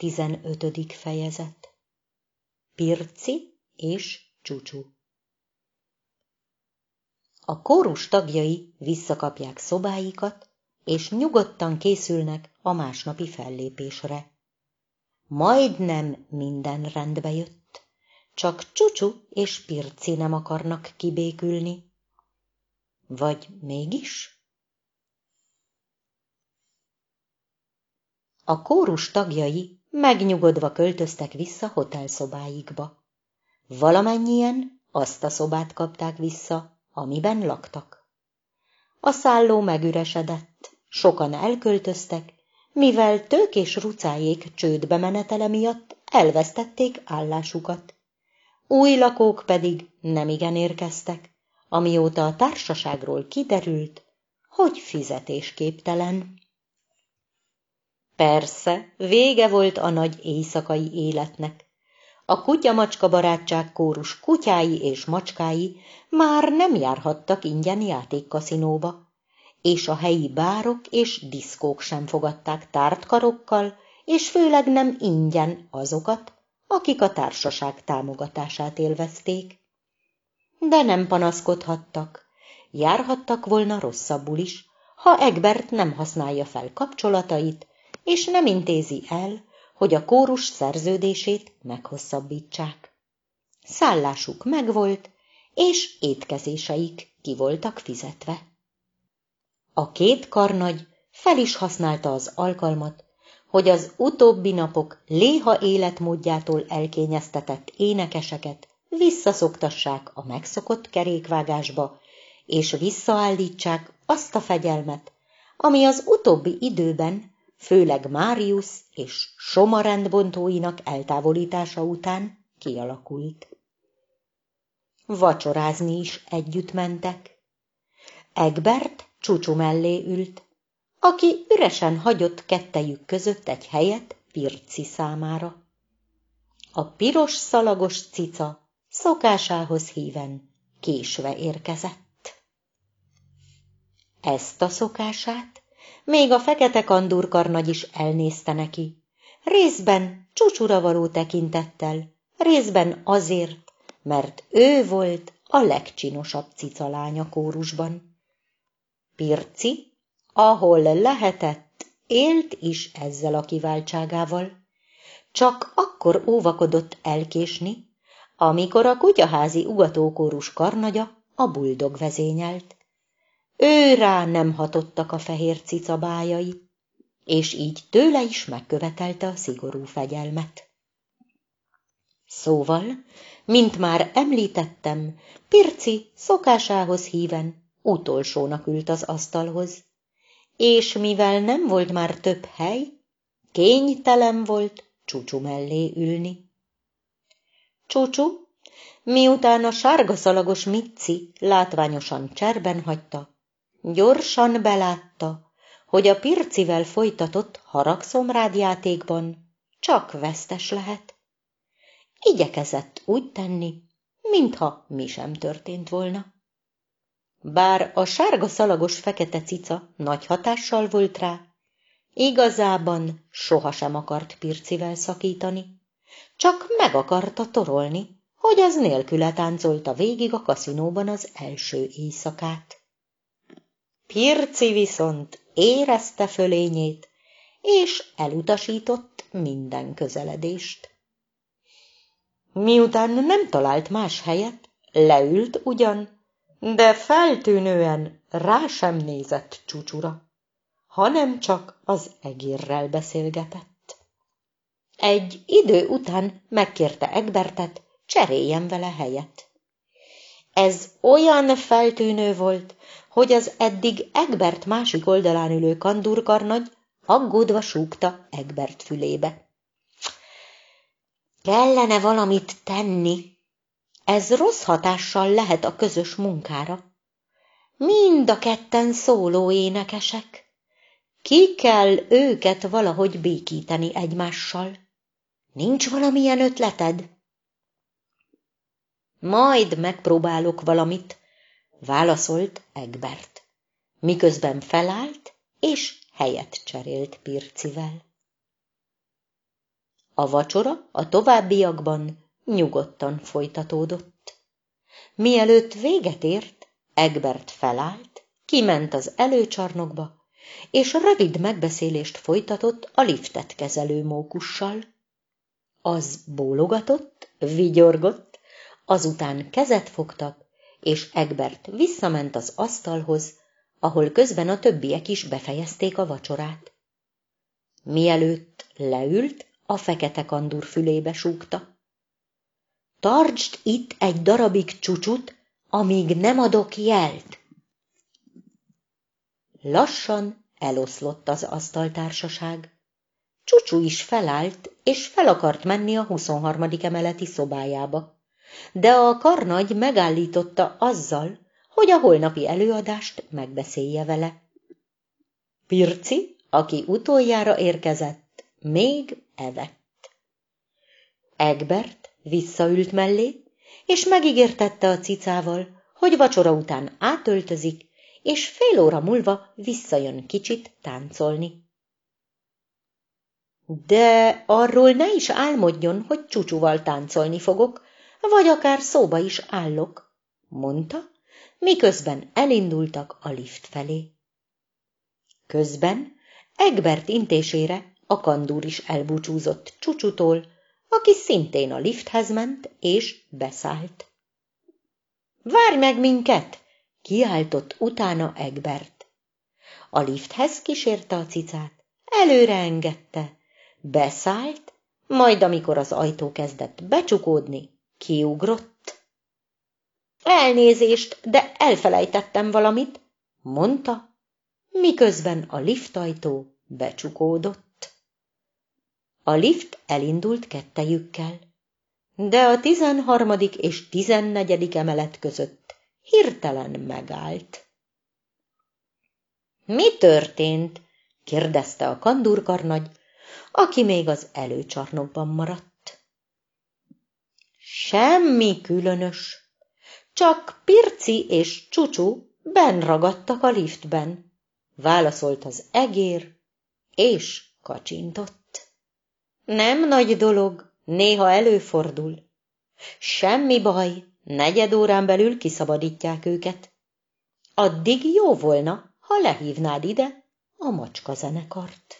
Tizenötödik fejezet Pirci és Csúcsú A kórus tagjai visszakapják szobáikat, és nyugodtan készülnek a másnapi fellépésre. Majdnem minden rendbe jött, csak Csúcsú és Pirci nem akarnak kibékülni. Vagy mégis? A kórus tagjai megnyugodva költöztek vissza hotelszobáikba. Valamennyien azt a szobát kapták vissza, amiben laktak. A szálló megüresedett, sokan elköltöztek, mivel tők és rucájék csődbe menetele miatt elvesztették állásukat. Új lakók pedig nemigen érkeztek, amióta a társaságról kiderült, hogy fizetésképtelen. Persze, vége volt a nagy éjszakai életnek. A kutya-macska barátság kórus kutyái és macskái már nem járhattak ingyen játékkaszinóba, és a helyi bárok és diszkók sem fogadták tárt karokkal, és főleg nem ingyen azokat, akik a társaság támogatását élvezték. De nem panaszkodhattak, járhattak volna rosszabbul is, ha Egbert nem használja fel kapcsolatait, és nem intézi el, hogy a kórus szerződését meghosszabbítsák. Szállásuk megvolt, és étkezéseik ki voltak fizetve. A két karnagy fel is használta az alkalmat, hogy az utóbbi napok léha életmódjától elkényeztetett énekeseket visszaszoktassák a megszokott kerékvágásba, és visszaállítsák azt a fegyelmet, ami az utóbbi időben főleg Máriusz és Soma rendbontóinak eltávolítása után kialakult. Vacsorázni is együtt mentek. Egbert csúcsú mellé ült, aki üresen hagyott kettejük között egy helyet Pirci számára. A piros szalagos cica szokásához híven késve érkezett. Ezt a szokását még a fekete kandúrkarnagy is elnézte neki. Részben csúcsura való tekintettel, részben azért, mert ő volt a legcsinosabb cicalánya kórusban. Pirci, ahol lehetett, élt is ezzel a kiváltságával. Csak akkor óvakodott elkésni, amikor a kutyaházi ugatókórus karnagya a buldog vezényelt. Ő rá nem hatottak a fehér cica bájai, és így tőle is megkövetelte a szigorú fegyelmet. Szóval, mint már említettem, Pirci szokásához híven utolsónak ült az asztalhoz, és mivel nem volt már több hely, kénytelen volt csúcsú mellé ülni. Csúcsú, miután a sárga szalagos Mici látványosan cserben hagyta, Gyorsan belátta, hogy a Pircivel folytatott haragszomrád játékban csak vesztes lehet. Igyekezett úgy tenni, mintha mi sem történt volna. Bár a sárga szalagos fekete cica nagy hatással volt rá, igazában sohasem akart Pircivel szakítani, csak meg akarta torolni, hogy az nélküle táncolta végig a kaszinóban az első éjszakát. Pirci viszont érezte fölényét, és elutasított minden közeledést. Miután nem talált más helyet, leült ugyan, de feltűnően rá sem nézett csúcsura, hanem csak az egérrel beszélgetett. Egy idő után megkérte Egbertet, cseréljen vele helyet. Ez olyan feltűnő volt, hogy az eddig Egbert másik oldalán ülő kandurkarnagy aggódva súgta Egbert fülébe. Kellene valamit tenni. Ez rossz hatással lehet a közös munkára. Mind a ketten szóló énekesek. Ki kell őket valahogy békíteni egymással. Nincs valamilyen ötleted? Majd megpróbálok valamit, válaszolt Egbert, miközben felállt és helyet cserélt Pircivel. A vacsora a továbbiakban nyugodtan folytatódott. Mielőtt véget ért, Egbert felállt, kiment az előcsarnokba, és rövid megbeszélést folytatott a liftet kezelő mókussal. Az bólogatott, vigyorgott, azután kezet fogtak, és Egbert visszament az asztalhoz, ahol közben a többiek is befejezték a vacsorát. Mielőtt leült, a fekete kandúr fülébe súgta. Tartsd itt egy darabig csúcsut, amíg nem adok jelt. Lassan eloszlott az asztaltársaság. Csucsú is felállt, és fel akart menni a huszonharmadik emeleti szobájába. De a karnagy megállította azzal, hogy a holnapi előadást megbeszélje vele. Pirci, aki utoljára érkezett, még evett. Egbert visszaült mellé, és megígértette a cicával, hogy vacsora után átöltözik, és fél óra múlva visszajön kicsit táncolni. De arról ne is álmodjon, hogy csúcsúval táncolni fogok, vagy akár szóba is állok, mondta, miközben elindultak a lift felé. Közben Egbert intésére a kandúr is elbúcsúzott csúcsutól, aki szintén a lifthez ment és beszállt. Várj meg minket! kiáltott utána Egbert. A lifthez kísérte a cicát, előre engedte, beszállt, majd amikor az ajtó kezdett becsukódni, kiugrott. Elnézést, de elfelejtettem valamit, mondta, miközben a liftajtó becsukódott. A lift elindult kettejükkel, de a tizenharmadik és tizennegyedik emelet között hirtelen megállt. Mi történt? kérdezte a kandúrkarnagy, aki még az előcsarnokban maradt. Semmi különös, csak Pirci és Csucsu benn ragadtak a liftben, válaszolt az egér, és kacsintott. Nem nagy dolog, néha előfordul. Semmi baj, negyed órán belül kiszabadítják őket. Addig jó volna, ha lehívnád ide a macska zenekart.